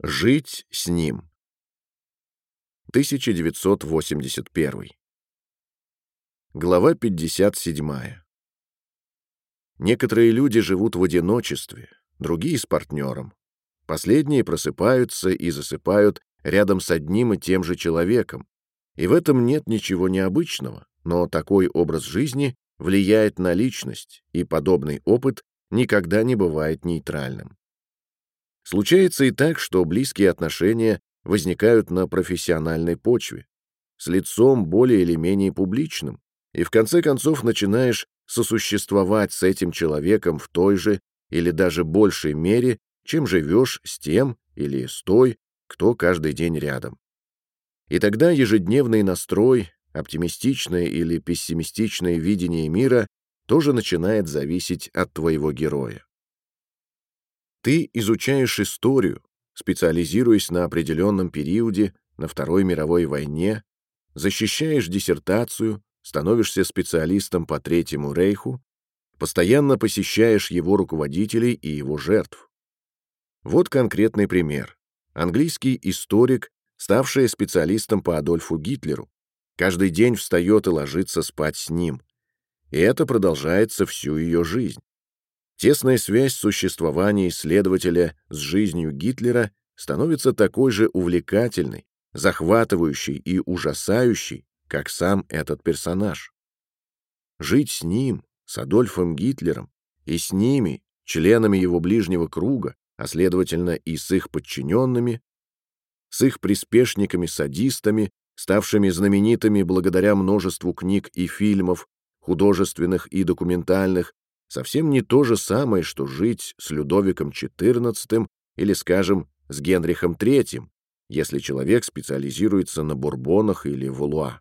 Жить с ним. 1981. Глава 57. Некоторые люди живут в одиночестве, другие — с партнером. Последние просыпаются и засыпают рядом с одним и тем же человеком. И в этом нет ничего необычного, но такой образ жизни влияет на личность, и подобный опыт никогда не бывает нейтральным. Случается и так, что близкие отношения возникают на профессиональной почве, с лицом более или менее публичным, и в конце концов начинаешь сосуществовать с этим человеком в той же или даже большей мере, чем живешь с тем или с той, кто каждый день рядом. И тогда ежедневный настрой, оптимистичное или пессимистичное видение мира тоже начинает зависеть от твоего героя. Ты изучаешь историю, специализируясь на определенном периоде, на Второй мировой войне, защищаешь диссертацию, становишься специалистом по Третьему Рейху, постоянно посещаешь его руководителей и его жертв. Вот конкретный пример. Английский историк, ставший специалистом по Адольфу Гитлеру, каждый день встает и ложится спать с ним. И это продолжается всю ее жизнь. Тесная связь существования исследователя с жизнью Гитлера становится такой же увлекательной, захватывающей и ужасающей, как сам этот персонаж. Жить с ним, с Адольфом Гитлером, и с ними, членами его ближнего круга, а следовательно и с их подчиненными, с их приспешниками-садистами, ставшими знаменитыми благодаря множеству книг и фильмов, художественных и документальных, совсем не то же самое, что жить с Людовиком XIV или, скажем, с Генрихом III, если человек специализируется на бурбонах или валуа.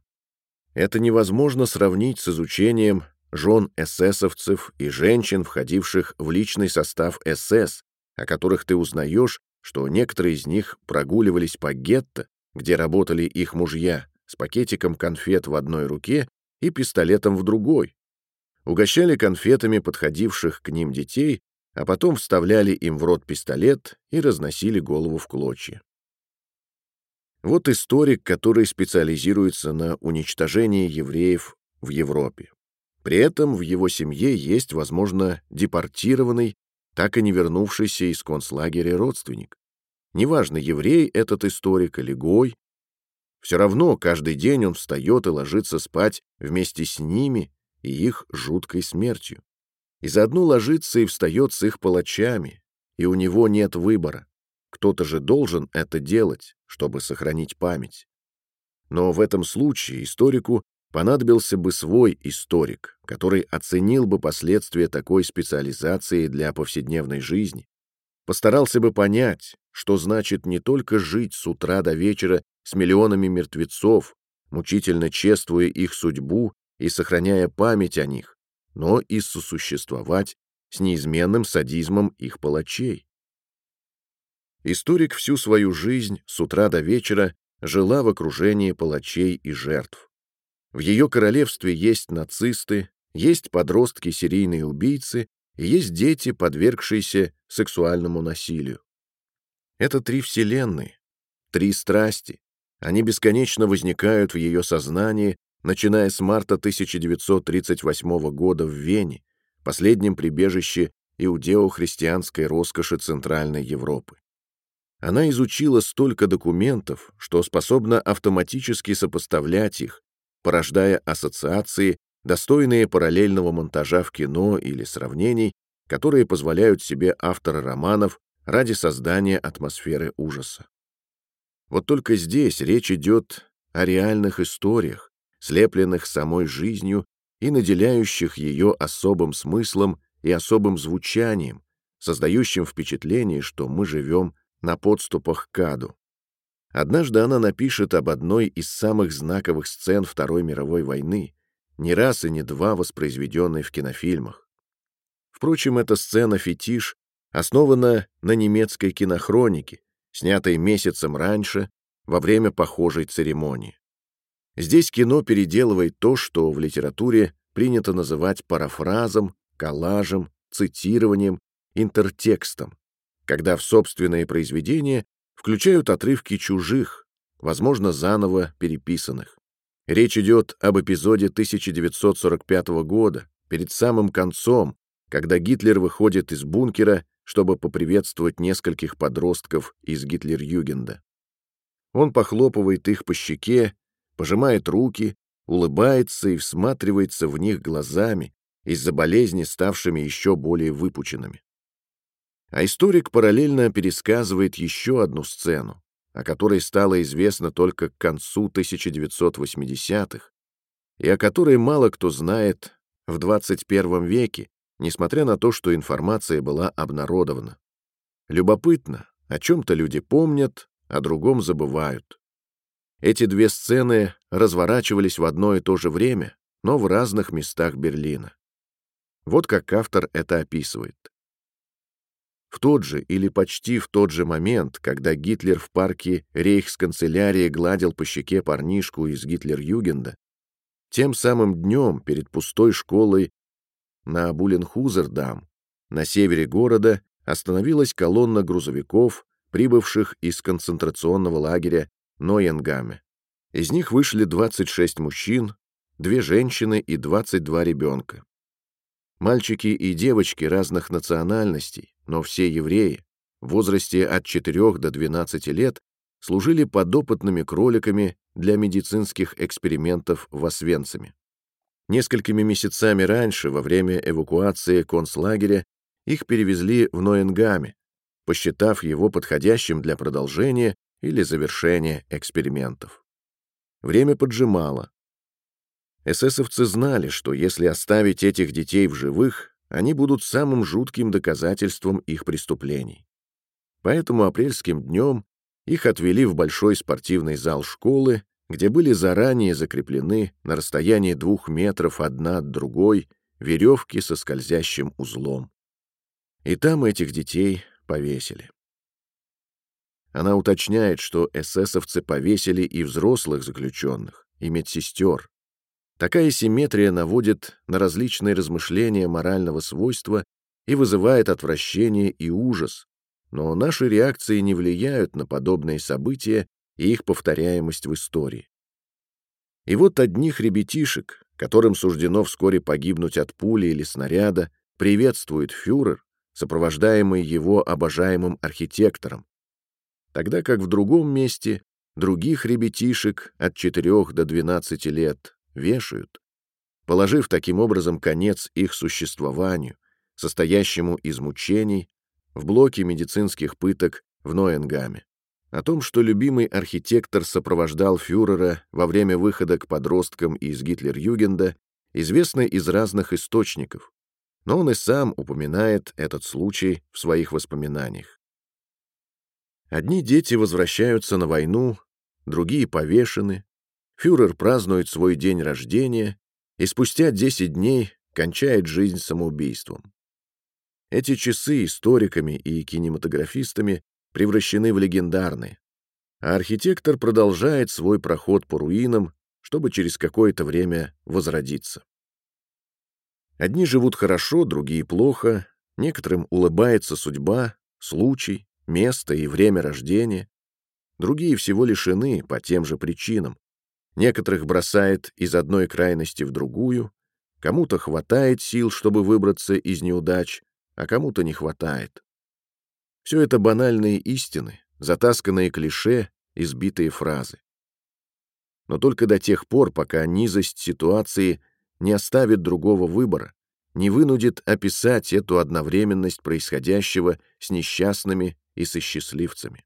Это невозможно сравнить с изучением жен эсэсовцев и женщин, входивших в личный состав СС, о которых ты узнаешь, что некоторые из них прогуливались по гетто, где работали их мужья, с пакетиком конфет в одной руке и пистолетом в другой, угощали конфетами подходивших к ним детей, а потом вставляли им в рот пистолет и разносили голову в клочья. Вот историк, который специализируется на уничтожении евреев в Европе. При этом в его семье есть, возможно, депортированный, так и не вернувшийся из концлагеря родственник. Неважно, еврей этот историк или гой, все равно каждый день он встает и ложится спать вместе с ними и их жуткой смертью. И заодно ложится и встает с их палачами, и у него нет выбора. Кто-то же должен это делать, чтобы сохранить память. Но в этом случае историку понадобился бы свой историк, который оценил бы последствия такой специализации для повседневной жизни, постарался бы понять, что значит не только жить с утра до вечера с миллионами мертвецов, мучительно чествуя их судьбу и сохраняя память о них, но и сосуществовать с неизменным садизмом их палачей. Историк всю свою жизнь с утра до вечера жила в окружении палачей и жертв. В ее королевстве есть нацисты, есть подростки-серийные убийцы и есть дети, подвергшиеся сексуальному насилию. Это три вселенные, три страсти. Они бесконечно возникают в ее сознании начиная с марта 1938 года в Вене, последнем прибежище иудео-христианской роскоши Центральной Европы. Она изучила столько документов, что способна автоматически сопоставлять их, порождая ассоциации, достойные параллельного монтажа в кино или сравнений, которые позволяют себе авторы романов ради создания атмосферы ужаса. Вот только здесь речь идет о реальных историях, слепленных самой жизнью и наделяющих ее особым смыслом и особым звучанием, создающим впечатление, что мы живем на подступах к аду. Однажды она напишет об одной из самых знаковых сцен Второй мировой войны, не раз и не два воспроизведенной в кинофильмах. Впрочем, эта сцена-фетиш основана на немецкой кинохронике, снятой месяцем раньше, во время похожей церемонии. Здесь кино переделывает то, что в литературе принято называть парафразом, коллажем, цитированием, интертекстом, когда в собственное произведение включают отрывки чужих, возможно, заново переписанных. Речь идет об эпизоде 1945 года, перед самым концом, когда Гитлер выходит из бункера, чтобы поприветствовать нескольких подростков из Гитлер-Югенда. Он похлопывает их по щеке, пожимает руки, улыбается и всматривается в них глазами, из-за болезни ставшими еще более выпученными. А историк параллельно пересказывает еще одну сцену, о которой стало известно только к концу 1980-х, и о которой мало кто знает в 21 веке, несмотря на то, что информация была обнародована. Любопытно, о чем-то люди помнят, о другом забывают. Эти две сцены разворачивались в одно и то же время, но в разных местах Берлина. Вот как автор это описывает. В тот же или почти в тот же момент, когда Гитлер в парке рейхсканцелярии гладил по щеке парнишку из Гитлер-Югенда, тем самым днем перед пустой школой на Буленхузердам, на севере города, остановилась колонна грузовиков, прибывших из концентрационного лагеря Ноенгаме. Из них вышли 26 мужчин, две женщины и 22 ребенка. Мальчики и девочки разных национальностей, но все евреи, в возрасте от 4 до 12 лет, служили подопытными кроликами для медицинских экспериментов в Освенциме. Несколькими месяцами раньше, во время эвакуации концлагеря, их перевезли в Ноенгаме, посчитав его подходящим для продолжения или завершения экспериментов. Время поджимало. Эсэсовцы знали, что если оставить этих детей в живых, они будут самым жутким доказательством их преступлений. Поэтому апрельским днем их отвели в большой спортивный зал школы, где были заранее закреплены на расстоянии двух метров одна от другой веревки со скользящим узлом. И там этих детей повесили. Она уточняет, что эсэсовцы повесили и взрослых заключенных, и медсестер. Такая симметрия наводит на различные размышления морального свойства и вызывает отвращение и ужас, но наши реакции не влияют на подобные события и их повторяемость в истории. И вот одних ребятишек, которым суждено вскоре погибнуть от пули или снаряда, приветствует фюрер, сопровождаемый его обожаемым архитектором, тогда как в другом месте других ребятишек от 4 до 12 лет вешают, положив таким образом конец их существованию, состоящему из мучений, в блоке медицинских пыток в Ноенгаме. О том, что любимый архитектор сопровождал фюрера во время выхода к подросткам из Гитлер-Югенда, известно из разных источников, но он и сам упоминает этот случай в своих воспоминаниях. Одни дети возвращаются на войну, другие повешены, фюрер празднует свой день рождения и спустя 10 дней кончает жизнь самоубийством. Эти часы историками и кинематографистами превращены в легендарные, а архитектор продолжает свой проход по руинам, чтобы через какое-то время возродиться. Одни живут хорошо, другие плохо, некоторым улыбается судьба, случай, место и время рождения, другие всего лишены по тем же причинам. Некоторых бросает из одной крайности в другую, кому-то хватает сил, чтобы выбраться из неудач, а кому-то не хватает. Все это банальные истины, затасканные клише, избитые фразы. Но только до тех пор, пока низость ситуации не оставит другого выбора, не вынудит описать эту одновременность происходящего с несчастными и со счастливцами.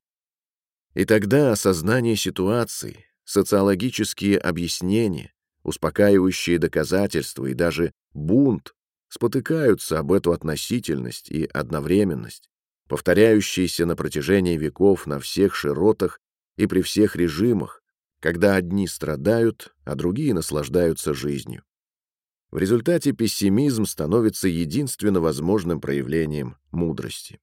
И тогда осознание ситуации, социологические объяснения, успокаивающие доказательства и даже бунт спотыкаются об эту относительность и одновременность, повторяющиеся на протяжении веков на всех широтах и при всех режимах, когда одни страдают, а другие наслаждаются жизнью. В результате пессимизм становится единственно возможным проявлением мудрости.